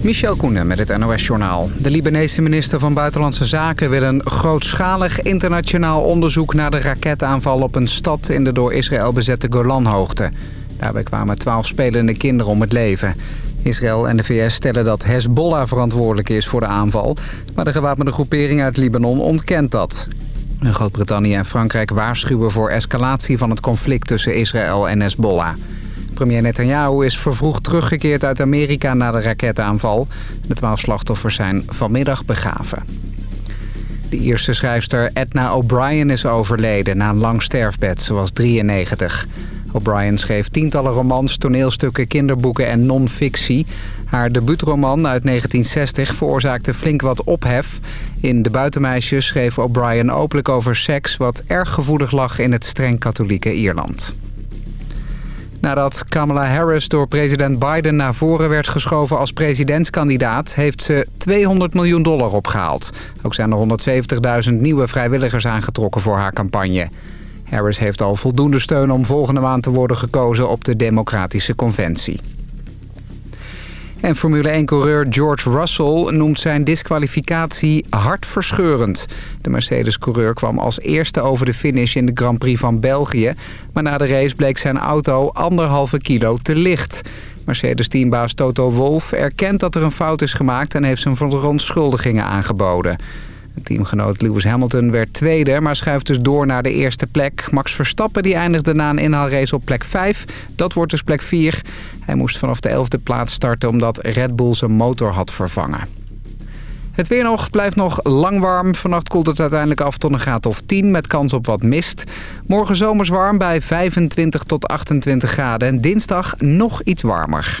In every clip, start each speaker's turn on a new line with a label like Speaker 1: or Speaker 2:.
Speaker 1: Michel Koenen met het NOS-journaal. De Libanese minister van Buitenlandse Zaken wil een grootschalig internationaal onderzoek... naar de raketaanval op een stad in de door Israël bezette Golanhoogte. Daarbij kwamen twaalf spelende kinderen om het leven. Israël en de VS stellen dat Hezbollah verantwoordelijk is voor de aanval... maar de gewapende groepering uit Libanon ontkent dat. Groot-Brittannië en Frankrijk waarschuwen voor escalatie van het conflict tussen Israël en Hezbollah. Premier Netanyahu is vervroegd teruggekeerd uit Amerika na de raketaanval. De twaalf slachtoffers zijn vanmiddag begraven. De Ierse schrijfster Edna O'Brien is overleden na een lang sterfbed. Ze was 93. O'Brien schreef tientallen romans, toneelstukken, kinderboeken en non-fictie. Haar debuutroman uit 1960 veroorzaakte flink wat ophef. In De Buitenmeisjes schreef O'Brien openlijk over seks... wat erg gevoelig lag in het streng katholieke Ierland. Nadat Kamala Harris door president Biden naar voren werd geschoven als presidentskandidaat... heeft ze 200 miljoen dollar opgehaald. Ook zijn er 170.000 nieuwe vrijwilligers aangetrokken voor haar campagne. Harris heeft al voldoende steun om volgende maand te worden gekozen op de Democratische Conventie. En Formule 1-coureur George Russell noemt zijn disqualificatie hartverscheurend. De Mercedes-coureur kwam als eerste over de finish in de Grand Prix van België. Maar na de race bleek zijn auto anderhalve kilo te licht. Mercedes-teambaas Toto Wolff erkent dat er een fout is gemaakt... en heeft zijn verontschuldigingen aangeboden. Teamgenoot Lewis Hamilton werd tweede, maar schuift dus door naar de eerste plek. Max Verstappen die eindigde na een inhaalrace op plek 5. Dat wordt dus plek 4. Hij moest vanaf de 11e plaats starten omdat Red Bull zijn motor had vervangen. Het weer nog blijft nog lang warm. Vannacht koelt het uiteindelijk af tot een graad of 10 met kans op wat mist. Morgen zomers warm bij 25 tot 28 graden. En dinsdag nog iets warmer.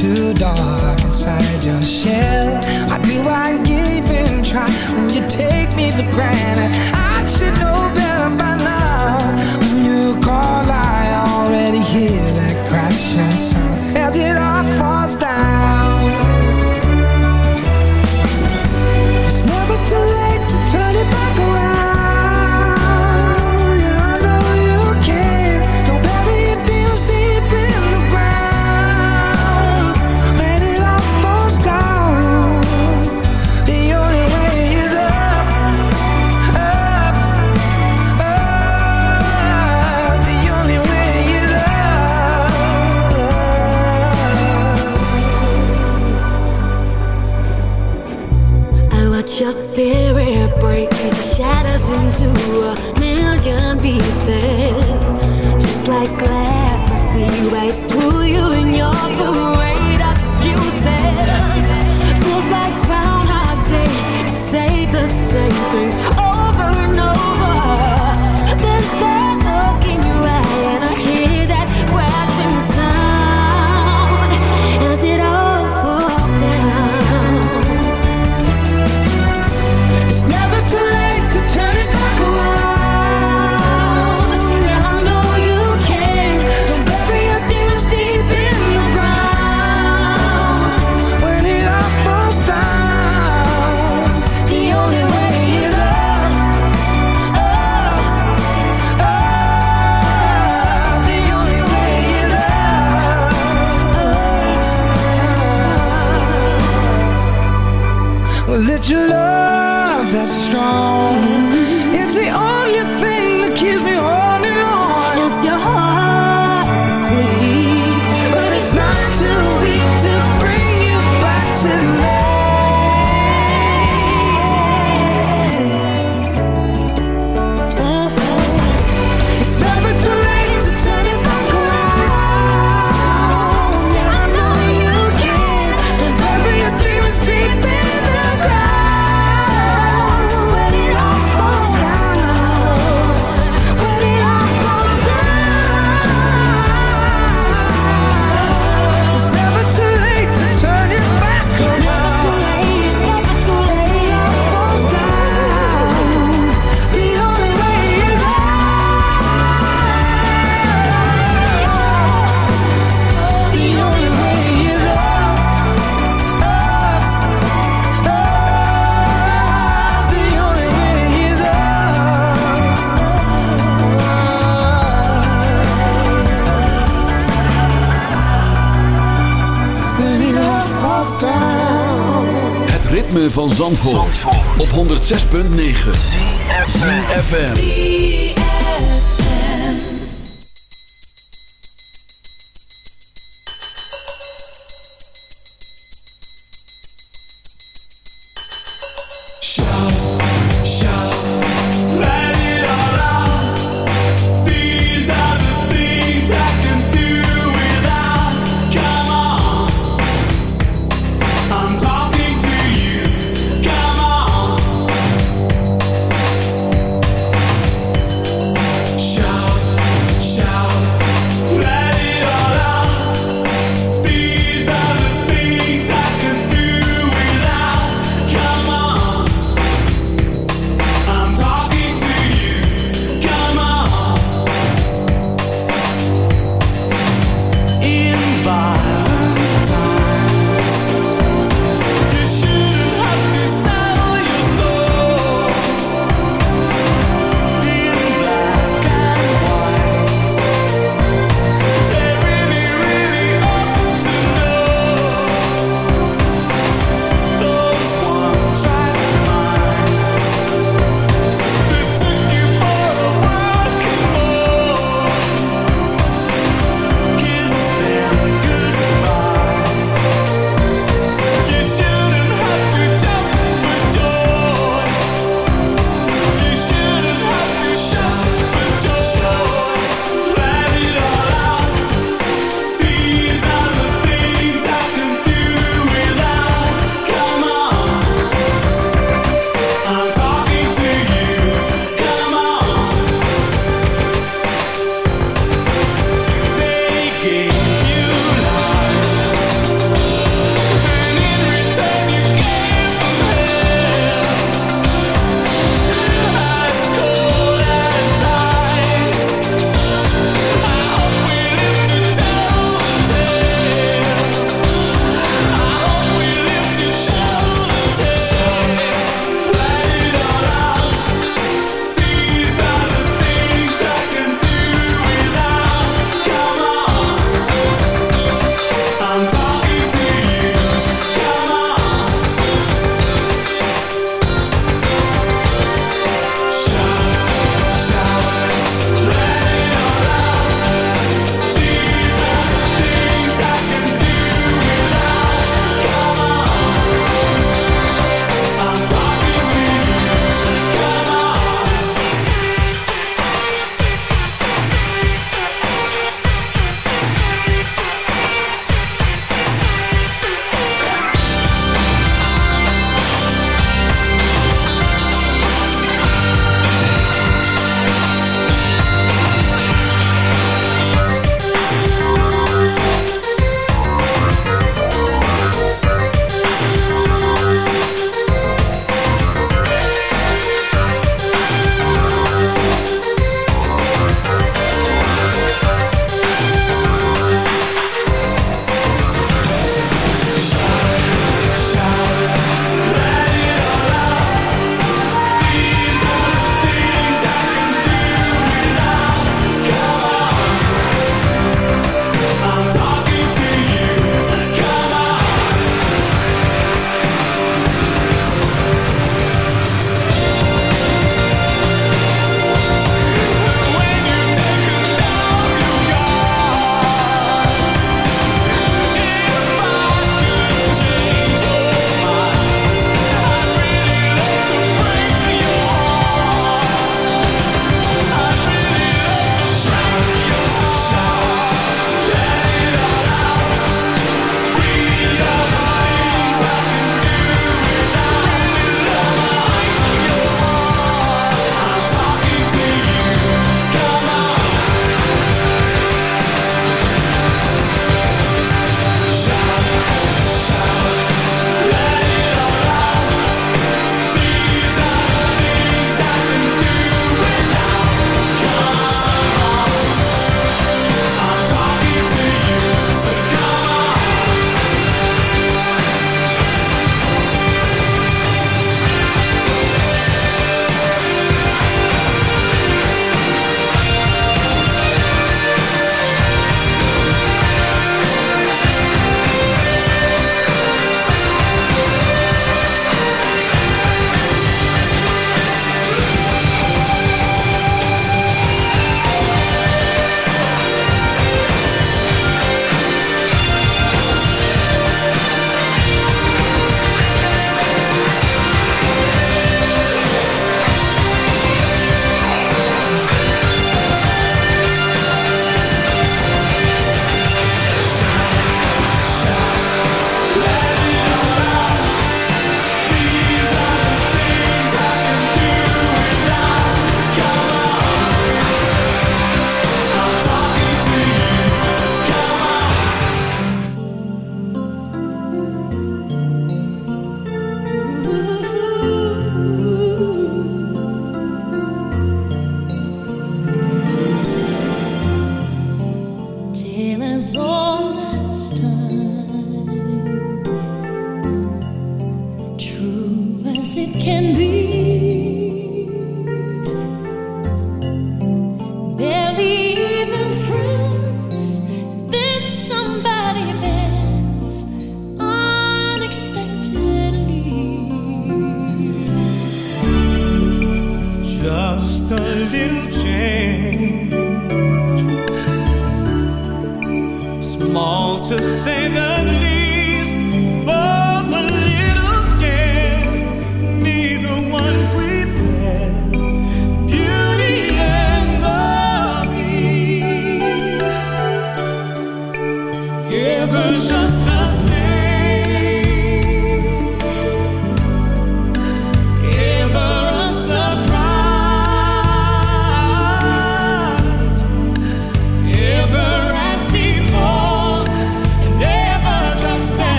Speaker 2: Too dark, inside your shell. Why do I even try when you take me for granted? I should know better by now. When you call, I already hear that crashing sound as it all falls down.
Speaker 3: Into a million pieces. Just like glass, I see you right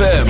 Speaker 4: ZFM.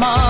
Speaker 5: Mom.